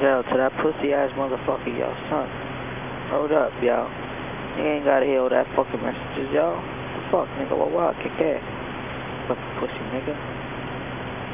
Yo, to that pussy ass motherfucker, yo, son. Hold up, yo. You ain't gotta hear all that fucking messages, yo. The fuck, nigga, what, what, kick ass. Fucking pussy, nigga.